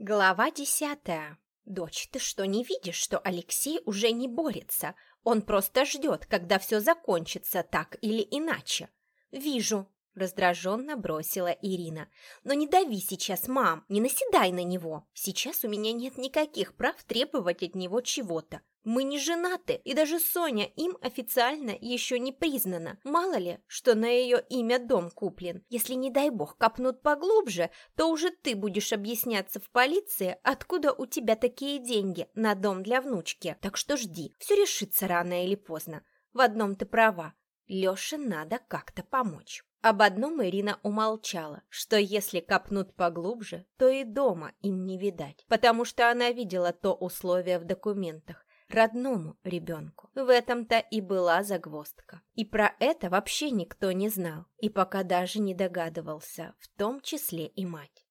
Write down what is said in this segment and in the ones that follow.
Глава десятая. «Дочь, ты что, не видишь, что Алексей уже не борется? Он просто ждет, когда все закончится так или иначе». «Вижу», — раздраженно бросила Ирина. «Но не дави сейчас, мам, не наседай на него. Сейчас у меня нет никаких прав требовать от него чего-то. Мы не женаты, и даже Соня им официально еще не признана. Мало ли, что на ее имя дом куплен. Если, не дай бог, копнут поглубже, то уже ты будешь объясняться в полиции, откуда у тебя такие деньги на дом для внучки. Так что жди, все решится рано или поздно. В одном ты права. Леше надо как-то помочь. Об одном Ирина умолчала, что если копнут поглубже, то и дома им не видать, потому что она видела то условие в документах, родному ребенку. В этом-то и была загвоздка. И про это вообще никто не знал, и пока даже не догадывался, в том числе и мать.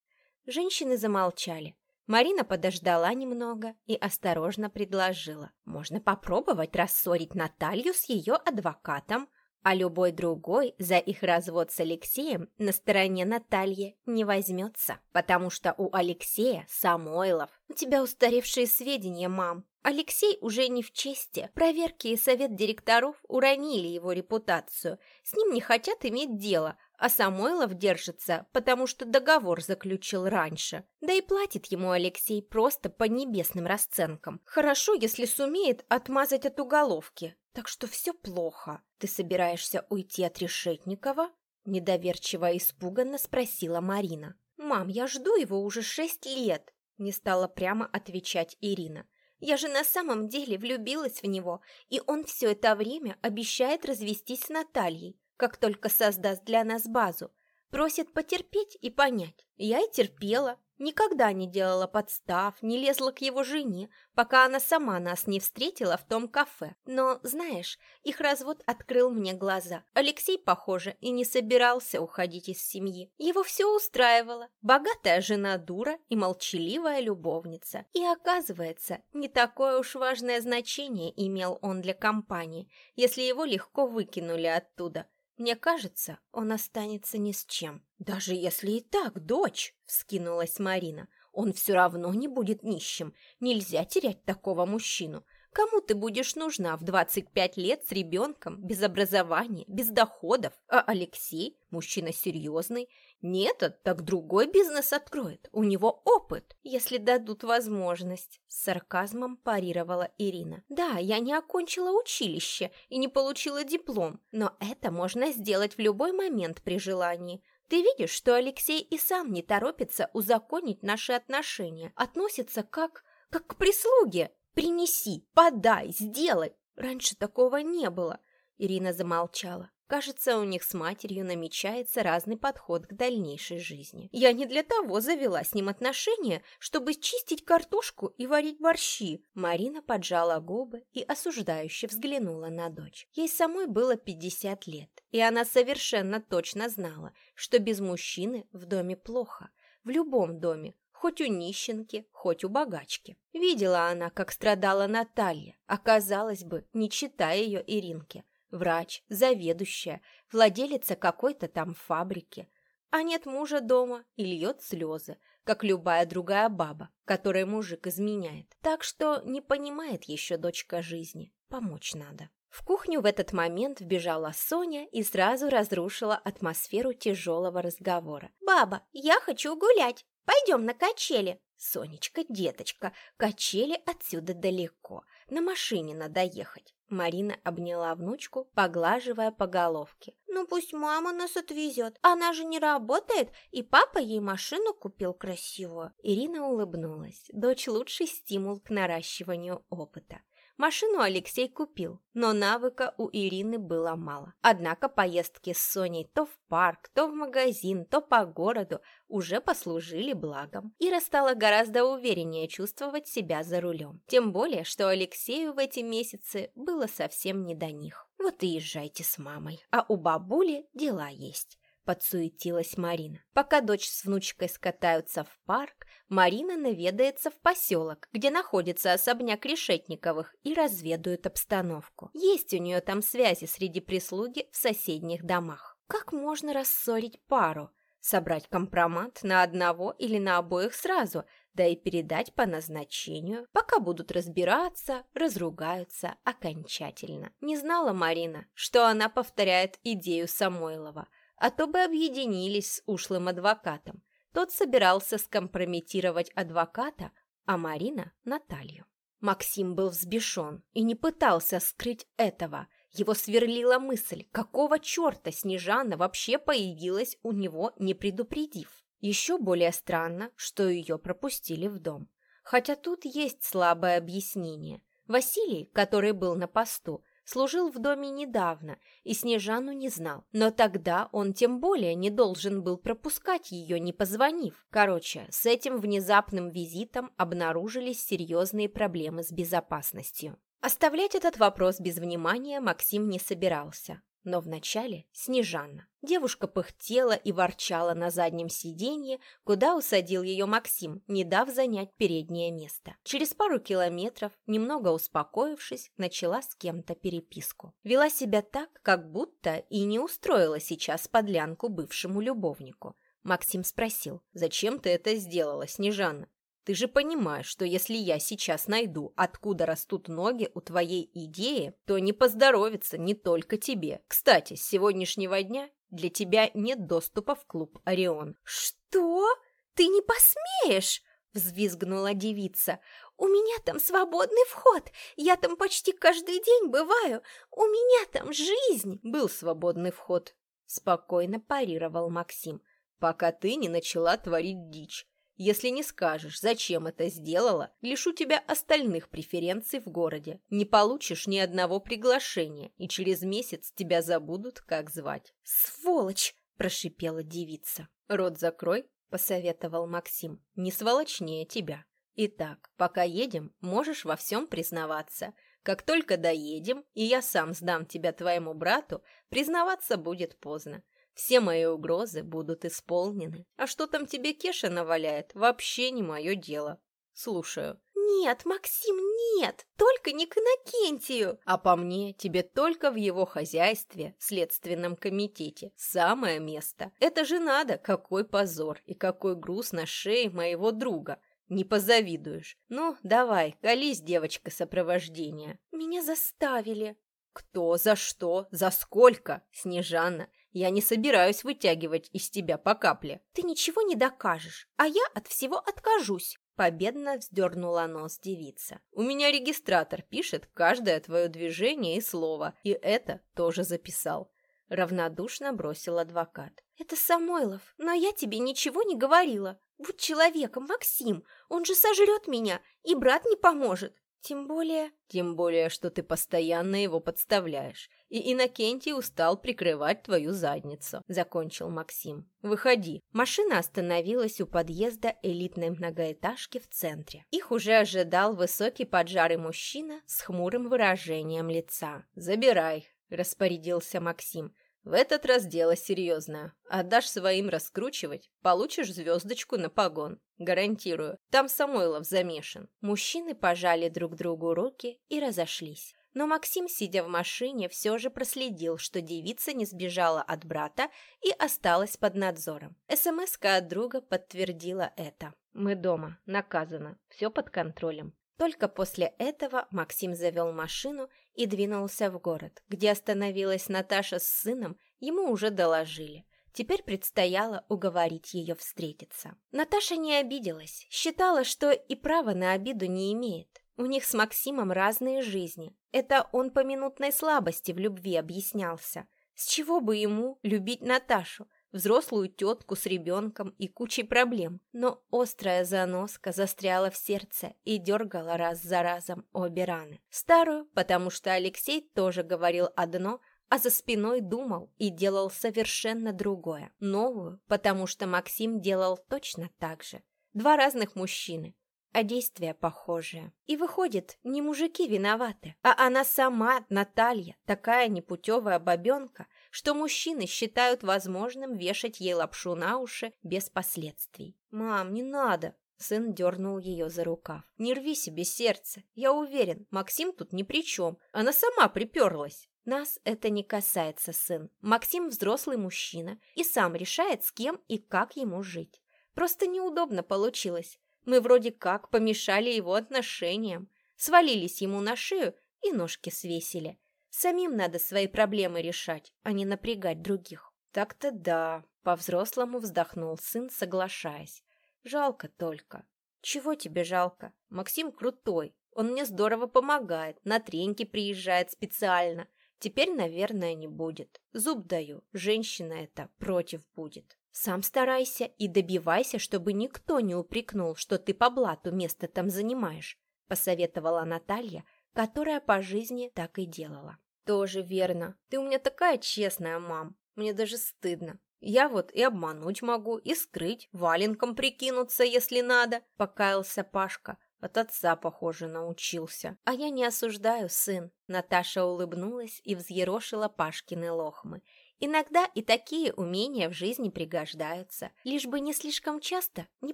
Женщины замолчали. Марина подождала немного и осторожно предложила. Можно попробовать рассорить Наталью с ее адвокатом, а любой другой за их развод с Алексеем на стороне Натальи не возьмется, потому что у Алексея Самойлов. У тебя устаревшие сведения, мам. Алексей уже не в чести. Проверки и совет директоров уронили его репутацию. С ним не хотят иметь дело, а Самойлов держится, потому что договор заключил раньше. Да и платит ему Алексей просто по небесным расценкам. Хорошо, если сумеет отмазать от уголовки. Так что все плохо. Ты собираешься уйти от Решетникова? Недоверчиво и испуганно спросила Марина. «Мам, я жду его уже шесть лет!» Не стала прямо отвечать Ирина. «Я же на самом деле влюбилась в него, и он все это время обещает развестись с Натальей как только создаст для нас базу. Просит потерпеть и понять. Я и терпела. Никогда не делала подстав, не лезла к его жене, пока она сама нас не встретила в том кафе. Но, знаешь, их развод открыл мне глаза. Алексей, похоже, и не собирался уходить из семьи. Его все устраивало. Богатая жена дура и молчаливая любовница. И оказывается, не такое уж важное значение имел он для компании, если его легко выкинули оттуда. Мне кажется, он останется ни с чем. Даже если и так, дочь, вскинулась Марина. Он все равно не будет нищим. Нельзя терять такого мужчину. Кому ты будешь нужна в 25 лет с ребенком, без образования, без доходов? А Алексей, мужчина серьезный, нет, так другой бизнес откроет. У него опыт, если дадут возможность. С сарказмом парировала Ирина. Да, я не окончила училище и не получила диплом, но это можно сделать в любой момент при желании. Ты видишь, что Алексей и сам не торопится узаконить наши отношения, относится как... как к прислуге. Принеси, подай, сделай. Раньше такого не было. Ирина замолчала. Кажется, у них с матерью намечается разный подход к дальнейшей жизни. Я не для того завела с ним отношения, чтобы чистить картошку и варить борщи. Марина поджала губы и осуждающе взглянула на дочь. Ей самой было 50 лет, и она совершенно точно знала, что без мужчины в доме плохо. В любом доме, хоть у нищенки, хоть у богачки. Видела она, как страдала Наталья, а казалось бы, не читая ее Иринке. Врач, заведующая, владелица какой-то там фабрики. А нет мужа дома и льет слезы, как любая другая баба, которой мужик изменяет. Так что не понимает еще дочка жизни. Помочь надо. В кухню в этот момент вбежала Соня и сразу разрушила атмосферу тяжелого разговора. «Баба, я хочу гулять!» Пойдем на качели. Сонечка, деточка, качели отсюда далеко. На машине надо ехать. Марина обняла внучку, поглаживая по головке. «Ну пусть мама нас отвезет. Она же не работает, и папа ей машину купил красивую». Ирина улыбнулась. Дочь лучший стимул к наращиванию опыта. Машину Алексей купил, но навыка у Ирины было мало. Однако поездки с Соней то в парк, то в магазин, то по городу уже послужили благом. Ира стала гораздо увереннее чувствовать себя за рулем. Тем более, что Алексею в эти месяцы было совсем не до них. Вот и езжайте с мамой, а у бабули дела есть. Подсуетилась Марина. Пока дочь с внучкой скатаются в парк, Марина наведается в поселок, где находится особняк Решетниковых, и разведует обстановку. Есть у нее там связи среди прислуги в соседних домах. Как можно рассорить пару? собрать компромат на одного или на обоих сразу, да и передать по назначению, пока будут разбираться, разругаются окончательно. Не знала Марина, что она повторяет идею Самойлова, а то бы объединились с ушлым адвокатом. Тот собирался скомпрометировать адвоката, а Марина – Наталью. Максим был взбешен и не пытался скрыть этого. Его сверлила мысль, какого черта Снежана вообще появилась у него, не предупредив. Еще более странно, что ее пропустили в дом. Хотя тут есть слабое объяснение. Василий, который был на посту, служил в доме недавно и Снежану не знал. Но тогда он тем более не должен был пропускать ее, не позвонив. Короче, с этим внезапным визитом обнаружились серьезные проблемы с безопасностью. Оставлять этот вопрос без внимания Максим не собирался. Но вначале Снежана. Девушка пыхтела и ворчала на заднем сиденье, куда усадил ее Максим, не дав занять переднее место. Через пару километров, немного успокоившись, начала с кем-то переписку. Вела себя так, как будто и не устроила сейчас подлянку бывшему любовнику. Максим спросил, «Зачем ты это сделала, Снежана?» Ты же понимаешь, что если я сейчас найду, откуда растут ноги у твоей идеи, то не поздоровится не только тебе. Кстати, с сегодняшнего дня для тебя нет доступа в клуб «Орион». «Что? Ты не посмеешь?» — взвизгнула девица. «У меня там свободный вход. Я там почти каждый день бываю. У меня там жизнь!» «Был свободный вход», — спокойно парировал Максим, «пока ты не начала творить дичь. Если не скажешь, зачем это сделала, лишу тебя остальных преференций в городе. Не получишь ни одного приглашения, и через месяц тебя забудут, как звать». «Сволочь!» – прошипела девица. «Рот закрой», – посоветовал Максим. «Не сволочнее тебя. Итак, пока едем, можешь во всем признаваться. Как только доедем, и я сам сдам тебя твоему брату, признаваться будет поздно. Все мои угрозы будут исполнены. А что там тебе Кеша наваляет, вообще не мое дело. Слушаю. «Нет, Максим, нет! Только не к Иннокентию!» «А по мне, тебе только в его хозяйстве, в следственном комитете, самое место. Это же надо, какой позор и какой груз на шее моего друга. Не позавидуешь. Ну, давай, колись, девочка сопровождения». «Меня заставили». «Кто? За что? За сколько?» «Снежана, я не собираюсь вытягивать из тебя по капле. Ты ничего не докажешь, а я от всего откажусь. Победно вздернула нос девица. «У меня регистратор пишет каждое твое движение и слово, и это тоже записал». Равнодушно бросил адвокат. «Это Самойлов, но я тебе ничего не говорила. Будь человеком, Максим, он же сожрет меня, и брат не поможет. Тем более... Тем более, что ты постоянно его подставляешь. И Иннокентий устал прикрывать твою задницу», — закончил Максим. «Выходи». Машина остановилась у подъезда элитной многоэтажки в центре. Их уже ожидал высокий поджарый мужчина с хмурым выражением лица. «Забирай», — распорядился Максим. В этот раз дело серьезное. Отдашь своим раскручивать, получишь звездочку на погон. Гарантирую, там Самойлов замешан. Мужчины пожали друг другу руки и разошлись. Но Максим, сидя в машине, все же проследил, что девица не сбежала от брата и осталась под надзором. смс от друга подтвердила это. «Мы дома, наказано, все под контролем». Только после этого Максим завел машину и двинулся в город, где остановилась Наташа с сыном, ему уже доложили. Теперь предстояло уговорить ее встретиться. Наташа не обиделась, считала, что и права на обиду не имеет. У них с Максимом разные жизни. Это он по минутной слабости в любви объяснялся. С чего бы ему любить Наташу, взрослую тетку с ребенком и кучей проблем. Но острая заноска застряла в сердце и дергала раз за разом обе раны. Старую, потому что Алексей тоже говорил одно, а за спиной думал и делал совершенно другое. Новую, потому что Максим делал точно так же. Два разных мужчины, а действия похожие. И выходит, не мужики виноваты, а она сама, Наталья, такая непутевая бабенка, что мужчины считают возможным вешать ей лапшу на уши без последствий. «Мам, не надо!» Сын дернул ее за рукав. «Не рви себе сердце. Я уверен, Максим тут ни при чем. Она сама приперлась. Нас это не касается, сын. Максим взрослый мужчина и сам решает, с кем и как ему жить. Просто неудобно получилось. Мы вроде как помешали его отношениям, свалились ему на шею и ножки свесили. Самим надо свои проблемы решать, а не напрягать других. Так-то да, по-взрослому вздохнул сын, соглашаясь. Жалко только. Чего тебе жалко? Максим крутой, он мне здорово помогает, на треньки приезжает специально. Теперь, наверное, не будет. Зуб даю, женщина эта против будет. Сам старайся и добивайся, чтобы никто не упрекнул, что ты по блату место там занимаешь, посоветовала Наталья, которая по жизни так и делала. Тоже верно. Ты у меня такая честная, мам. Мне даже стыдно. Я вот и обмануть могу, и скрыть, валенком прикинуться, если надо, покаялся Пашка. От отца, похоже, научился. А я не осуждаю, сын. Наташа улыбнулась и взъерошила Пашкины лохмы. Иногда и такие умения в жизни пригождаются. Лишь бы не слишком часто, не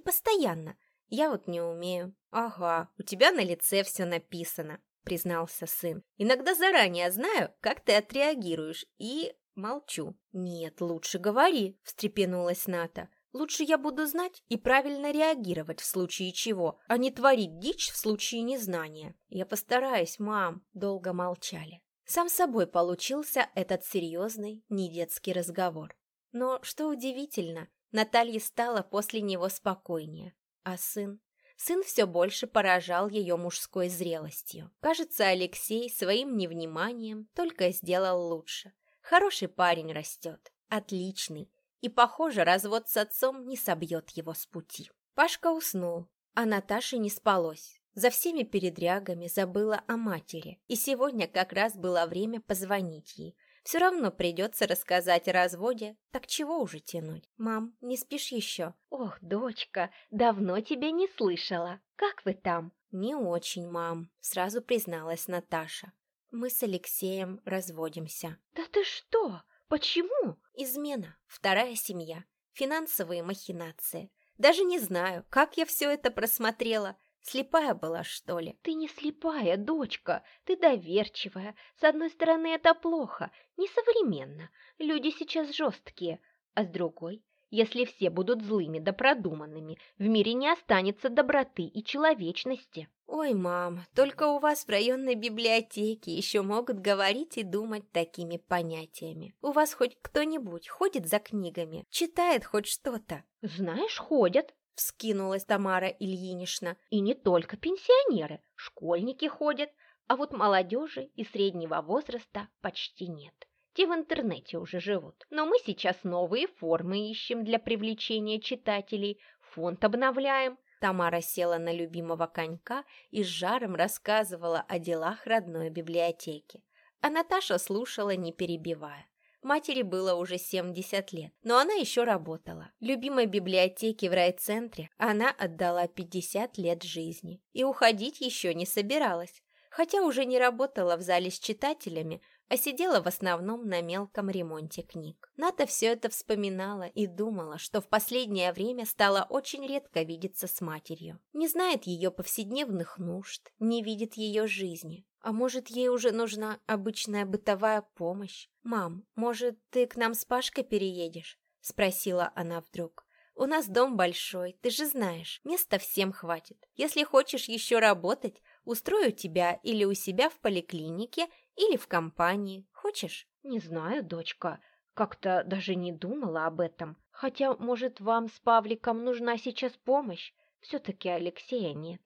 постоянно. Я вот не умею. Ага, у тебя на лице все написано, признался сын. Иногда заранее знаю, как ты отреагируешь, и молчу. Нет, лучше говори, встрепенулась Ната. Лучше я буду знать и правильно реагировать в случае чего, а не творить дичь в случае незнания. Я постараюсь, мам. Долго молчали. Сам собой получился этот серьезный, недетский разговор. Но, что удивительно, Наталье стало после него спокойнее. А сын? Сын все больше поражал ее мужской зрелостью. Кажется, Алексей своим невниманием только сделал лучше. Хороший парень растет. Отличный и, похоже, развод с отцом не собьет его с пути. Пашка уснул, а Наташе не спалось. За всеми передрягами забыла о матери, и сегодня как раз было время позвонить ей. Все равно придется рассказать о разводе, так чего уже тянуть? Мам, не спишь еще? Ох, дочка, давно тебя не слышала. Как вы там? Не очень, мам, сразу призналась Наташа. Мы с Алексеем разводимся. Да ты что? Почему? Измена, вторая семья, финансовые махинации. Даже не знаю, как я все это просмотрела. Слепая была, что ли? Ты не слепая, дочка. Ты доверчивая. С одной стороны, это плохо, несовременно. Люди сейчас жесткие. А с другой, если все будут злыми да продуманными, в мире не останется доброты и человечности. Ой, мам, только у вас в районной библиотеке еще могут говорить и думать такими понятиями. У вас хоть кто-нибудь ходит за книгами, читает хоть что-то? Знаешь, ходят, вскинулась Тамара Ильинична. И не только пенсионеры, школьники ходят, а вот молодежи и среднего возраста почти нет. Те в интернете уже живут. Но мы сейчас новые формы ищем для привлечения читателей, фонд обновляем. Тамара села на любимого конька и с жаром рассказывала о делах родной библиотеки. А Наташа слушала, не перебивая. Матери было уже 70 лет, но она еще работала. Любимой библиотеке в райцентре она отдала 50 лет жизни и уходить еще не собиралась. Хотя уже не работала в зале с читателями, а сидела в основном на мелком ремонте книг. Ната все это вспоминала и думала, что в последнее время стала очень редко видеться с матерью. Не знает ее повседневных нужд, не видит ее жизни. А может, ей уже нужна обычная бытовая помощь? «Мам, может, ты к нам с Пашкой переедешь?» – спросила она вдруг. «У нас дом большой, ты же знаешь, места всем хватит. Если хочешь еще работать, устрою тебя или у себя в поликлинике, или в компании. Хочешь? Не знаю, дочка. Как-то даже не думала об этом. Хотя, может, вам с Павликом нужна сейчас помощь? Все-таки Алексея нет.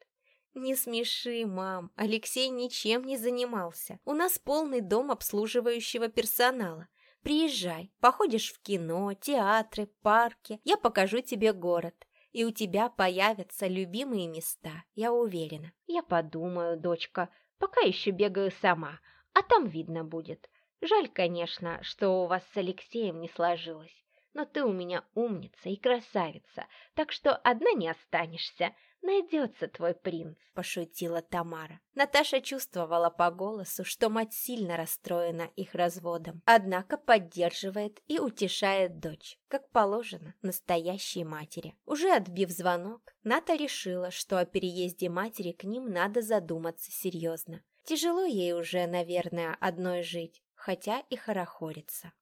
«Не смеши, мам. Алексей ничем не занимался. У нас полный дом обслуживающего персонала. Приезжай, походишь в кино, театры, парки. Я покажу тебе город. И у тебя появятся любимые места, я уверена». «Я подумаю, дочка. Пока еще бегаю сама а там видно будет. Жаль, конечно, что у вас с Алексеем не сложилось, но ты у меня умница и красавица, так что одна не останешься. Найдется твой принц», – пошутила Тамара. Наташа чувствовала по голосу, что мать сильно расстроена их разводом, однако поддерживает и утешает дочь, как положено настоящей матери. Уже отбив звонок, Ната решила, что о переезде матери к ним надо задуматься серьезно. Тяжело ей уже, наверное, одной жить. хотя и хорохорится.